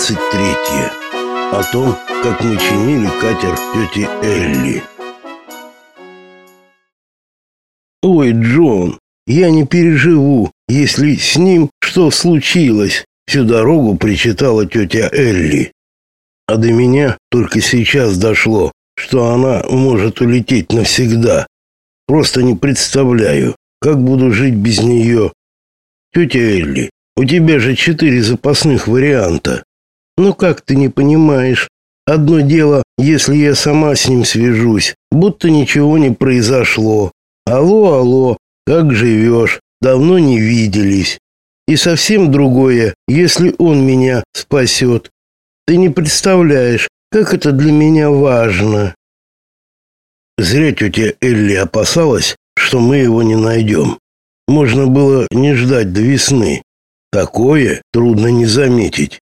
23. О том, как мы чинили катер тети Элли. Ой, Джон, я не переживу, если с ним что случилось, всю дорогу причитала тетя Элли. А до меня только сейчас дошло, что она может улететь навсегда. Просто не представляю, как буду жить без нее. Тетя Элли, у тебя же четыре запасных варианта. Ну как ты не понимаешь? Одно дело, если я сама с ним свяжусь, будто ничего не произошло. Алло, алло, как живешь? Давно не виделись. И совсем другое, если он меня спасет. Ты не представляешь, как это для меня важно. Зря тетя Элли опасалась, что мы его не найдем. Можно было не ждать до весны. Такое трудно не заметить.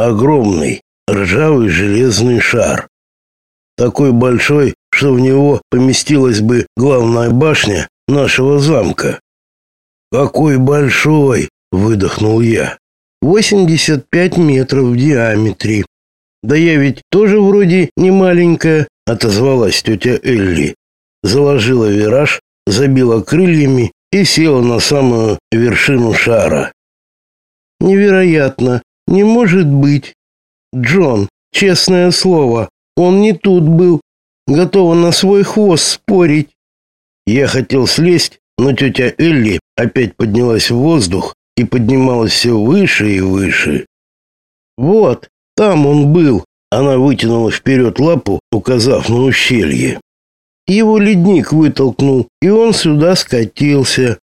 Огромный ржавый железный шар. Такой большой, что в него поместилась бы главная башня нашего замка. Какой большой, выдохнул я. 85 метров в диаметре. Да я ведь тоже вроде не маленькая, отозвалась тетя Элли. Заложила вираж, забила крыльями и села на самую вершину шара. Невероятно. Не может быть. Джон, честное слово, он не тут был. Готова на свой хвост спорить. Я хотел слезть, но тетя Элли опять поднялась в воздух и поднималась все выше и выше. Вот, там он был. Она вытянула вперед лапу, указав на ущелье. Его ледник вытолкнул, и он сюда скатился.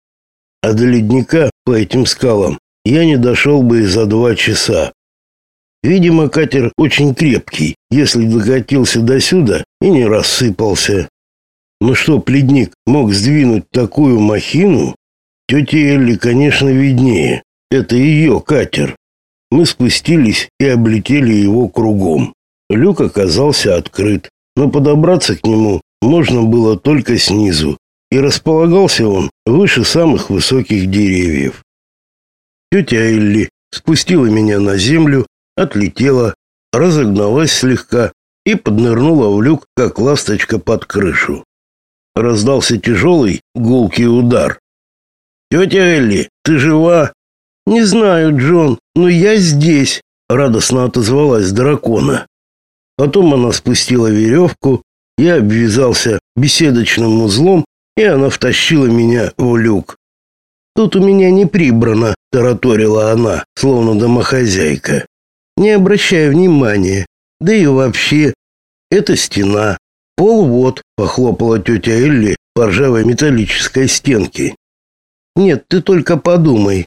А до ледника по этим скалам я не дошел бы и за два часа. Видимо, катер очень крепкий, если докатился до сюда и не рассыпался. Но что пледник мог сдвинуть такую махину? Тете Элли, конечно, виднее. Это ее катер. Мы спустились и облетели его кругом. Люк оказался открыт, но подобраться к нему можно было только снизу, и располагался он выше самых высоких деревьев. Тетя Элли спустила меня на землю, отлетела, разогналась слегка и поднырнула в люк, как ласточка под крышу. Раздался тяжелый гулкий удар. «Тетя Элли, ты жива?» «Не знаю, Джон, но я здесь», — радостно отозвалась дракона. Потом она спустила веревку, я обвязался беседочным узлом, и она втащила меня в люк. Тут у меня не прибрано, тараторила она, словно домохозяйка. Не обращая внимания. Да и вообще, это стена. Пол вот, похлопала тетя Элли по ржавой металлической стенке. Нет, ты только подумай.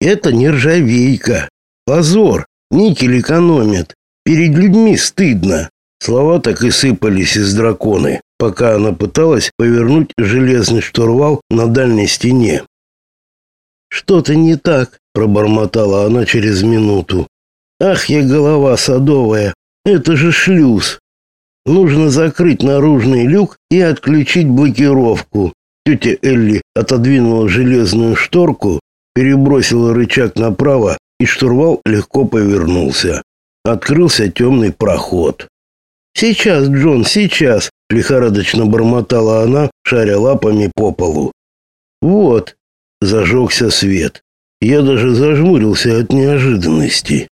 Это не ржавейка. Позор. Никель экономят. Перед людьми стыдно. Слова так и сыпались из драконы, пока она пыталась повернуть железный штурвал на дальней стене. Что-то не так, пробормотала она через минуту. Ах, я голова садовая. Это же шлюз. Нужно закрыть наружный люк и отключить блокировку. Тетя Элли отодвинула железную шторку, перебросила рычаг направо, и штурвал легко повернулся. Открылся темный проход. «Сейчас, Джон, сейчас!» — лихорадочно бормотала она, шаря лапами по полу. «Вот, Зажегся свет. Я даже зажмурился от неожиданности.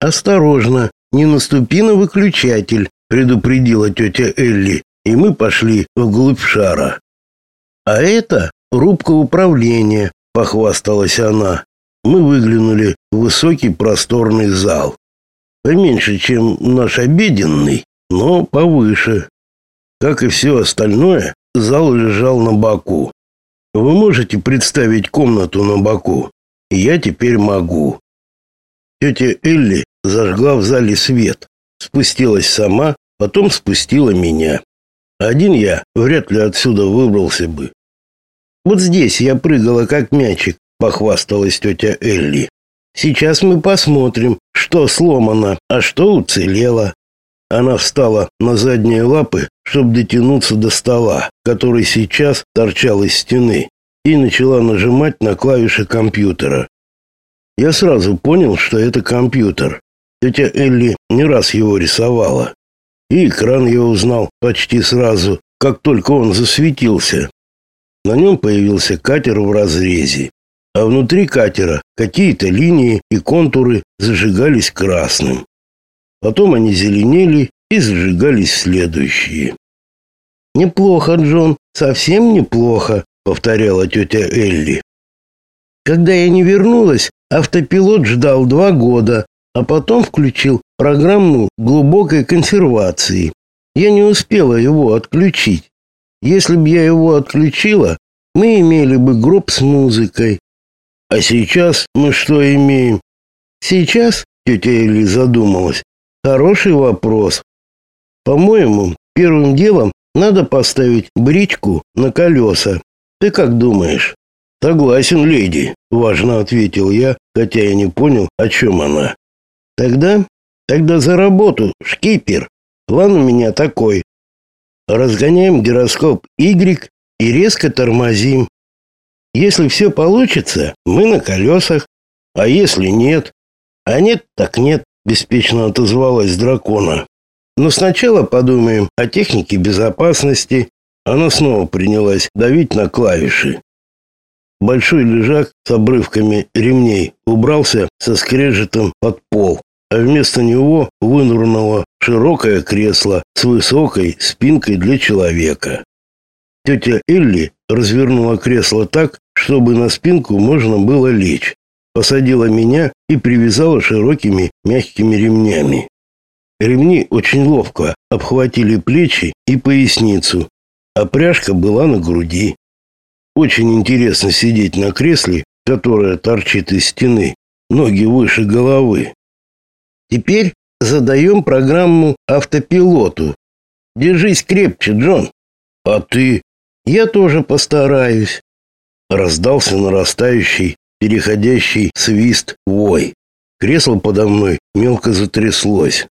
«Осторожно, не наступи на выключатель», — предупредила тетя Элли, и мы пошли вглубь шара. «А это рубка управления», — похвасталась она. Мы выглянули в высокий просторный зал. Поменьше, чем наш обеденный, но повыше. Как и все остальное, зал лежал на боку. Вы можете представить комнату на боку? Я теперь могу. Тетя Элли зажгла в зале свет, спустилась сама, потом спустила меня. Один я вряд ли отсюда выбрался бы. Вот здесь я прыгала как мячик, похвасталась тетя Элли. Сейчас мы посмотрим, что сломано, а что уцелело. Она встала на задние лапы, чтобы дотянуться до стола, который сейчас торчал из стены, и начала нажимать на клавиши компьютера. Я сразу понял, что это компьютер. Тетя Элли не раз его рисовала. И экран я узнал почти сразу, как только он засветился. На нем появился катер в разрезе, а внутри катера какие-то линии и контуры зажигались красным. Потом они зеленели и зажигались следующие. «Неплохо, Джон, совсем неплохо», — повторяла тетя Элли. Когда я не вернулась, автопилот ждал два года, а потом включил программу глубокой консервации. Я не успела его отключить. Если бы я его отключила, мы имели бы гроб с музыкой. А сейчас мы что имеем? Сейчас, тетя Элли задумалась, хороший вопрос. По-моему, первым делом надо поставить бричку на колеса. Ты как думаешь? Согласен, леди, важно ответил я, хотя я не понял, о чем она. Тогда, тогда за работу, шкипер. План у меня такой. Разгоняем гироскоп Y и резко тормозим. Если все получится, мы на колесах. А если нет? А нет, так нет, беспечно отозвалась дракона. Но сначала подумаем о технике безопасности. Она снова принялась давить на клавиши. Большой лежак с обрывками ремней убрался со скрежетом под пол, а вместо него вынурнуло широкое кресло с высокой спинкой для человека. Тетя Элли развернула кресло так, чтобы на спинку можно было лечь, посадила меня и привязала широкими мягкими ремнями. Ремни очень ловко обхватили плечи и поясницу, а пряжка была на груди. Очень интересно сидеть на кресле, которое торчит из стены, ноги выше головы. Теперь задаем программу автопилоту. Держись крепче, Джон. А ты? Я тоже постараюсь. Раздался нарастающий, переходящий свист вой. Кресло подо мной мелко затряслось.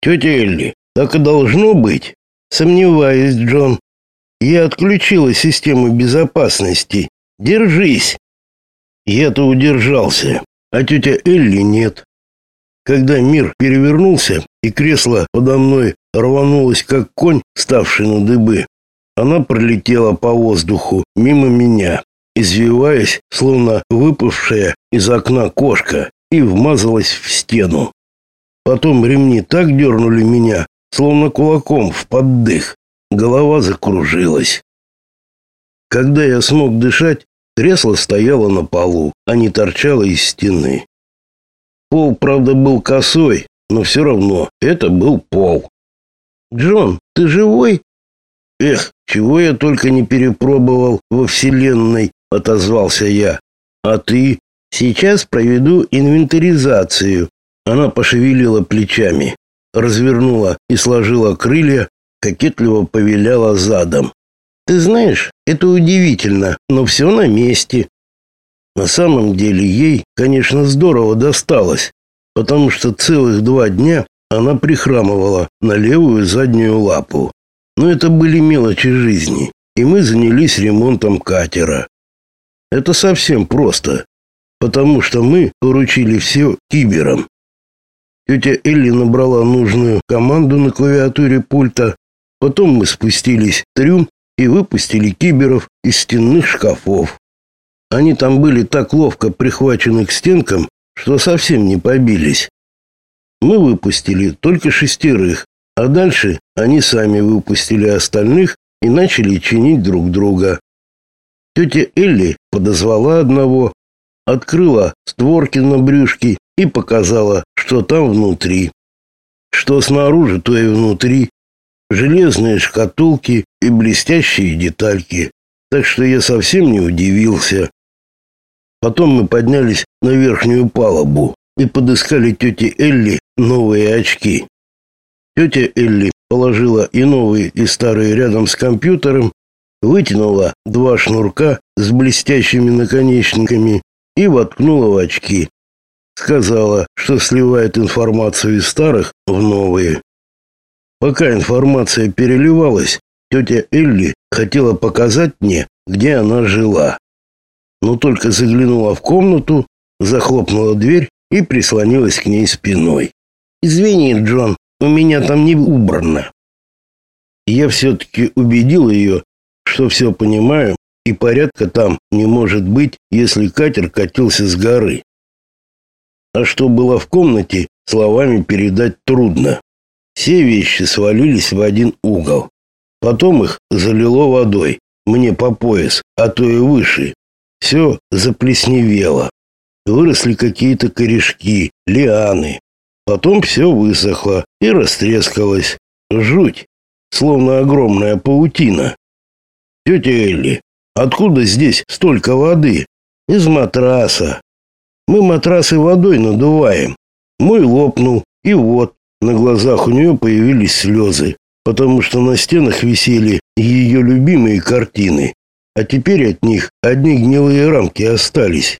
Тетя Элли, так и должно быть. Сомневаюсь, Джон. Я отключила систему безопасности. Держись. Я-то удержался, а тетя Элли нет. Когда мир перевернулся и кресло подо мной рванулось, как конь, ставший на дыбы, она пролетела по воздуху мимо меня, извиваясь, словно выпавшая из окна кошка, и вмазалась в стену. Потом ремни так дернули меня, словно кулаком в поддых. Голова закружилась. Когда я смог дышать, кресло стояло на полу, а не торчало из стены. Пол, правда, был косой, но все равно это был пол. «Джон, ты живой?» «Эх, чего я только не перепробовал во Вселенной», — отозвался я. «А ты?» «Сейчас проведу инвентаризацию. Она пошевелила плечами, развернула и сложила крылья, кокетливо повиляла задом. Ты знаешь, это удивительно, но все на месте. На самом деле ей, конечно, здорово досталось, потому что целых два дня она прихрамывала на левую заднюю лапу. Но это были мелочи жизни, и мы занялись ремонтом катера. Это совсем просто, потому что мы поручили все киберам. Тетя Элли набрала нужную команду на клавиатуре пульта. Потом мы спустились в трюм и выпустили киберов из стенных шкафов. Они там были так ловко прихвачены к стенкам, что совсем не побились. Мы выпустили только шестерых, а дальше они сами выпустили остальных и начали чинить друг друга. Тетя Элли подозвала одного, открыла створки на брюшке и показала, что там внутри. Что снаружи, то и внутри. Железные шкатулки и блестящие детальки. Так что я совсем не удивился. Потом мы поднялись на верхнюю палубу и подыскали тете Элли новые очки. Тетя Элли положила и новые, и старые рядом с компьютером, вытянула два шнурка с блестящими наконечниками и воткнула в очки. Сказала, что сливает информацию из старых в новые. Пока информация переливалась, тетя Элли хотела показать мне, где она жила. Но только заглянула в комнату, захлопнула дверь и прислонилась к ней спиной. Извини, Джон, у меня там не убрано. Я все-таки убедил ее, что все понимаю, и порядка там не может быть, если катер катился с горы. А что было в комнате, словами передать трудно. Все вещи свалились в один угол. Потом их залило водой, мне по пояс, а то и выше. Все заплесневело. Выросли какие-то корешки, лианы. Потом все высохло и растрескалось. Жуть, словно огромная паутина. Тетя Элли, откуда здесь столько воды? Из матраса. Мы матрасы водой надуваем. Мой лопнул, и вот, на глазах у нее появились слезы, потому что на стенах висели ее любимые картины, а теперь от них одни гнилые рамки остались.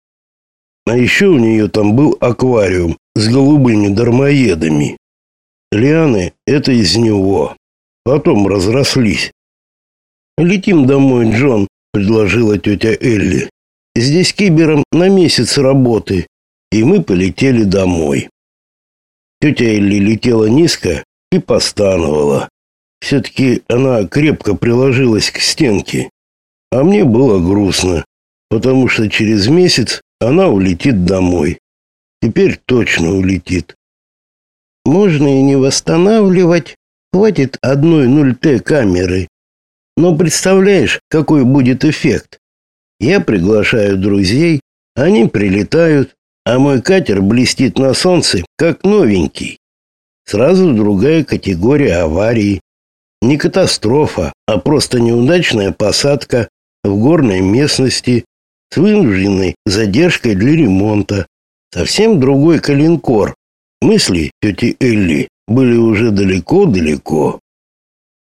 А еще у нее там был аквариум с голубыми дармоедами. Лианы — это из него. Потом разрослись. «Летим домой, Джон», — предложила тетя Элли. «Здесь кибером на месяц работы». И мы полетели домой. Тетя Элли летела низко и постановала. Все-таки она крепко приложилась к стенке. А мне было грустно, потому что через месяц она улетит домой. Теперь точно улетит. Можно и не восстанавливать. Хватит одной 0Т камеры. Но представляешь, какой будет эффект? Я приглашаю друзей, они прилетают, а мой катер блестит на солнце, как новенький. Сразу другая категория аварии. Не катастрофа, а просто неудачная посадка в горной местности с вынужденной задержкой для ремонта. Совсем другой калинкор. Мысли тети Элли были уже далеко-далеко.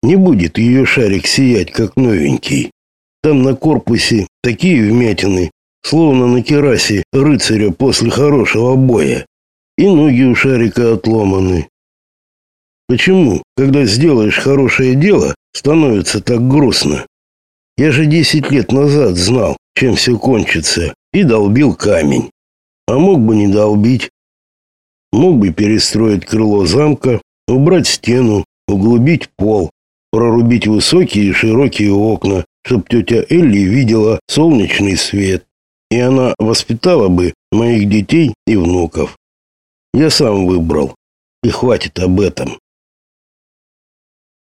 Не будет ее шарик сиять, как новенький. Там на корпусе такие вмятины, словно на керасе рыцаря после хорошего боя. И ноги у шарика отломаны. Почему, когда сделаешь хорошее дело, становится так грустно? Я же десять лет назад знал, чем все кончится, и долбил камень. А мог бы не долбить. Мог бы перестроить крыло замка, убрать стену, углубить пол, прорубить высокие широкие окна, чтоб тетя Элли видела солнечный свет, и она воспитала бы моих детей и внуков. Я сам выбрал, и хватит об этом.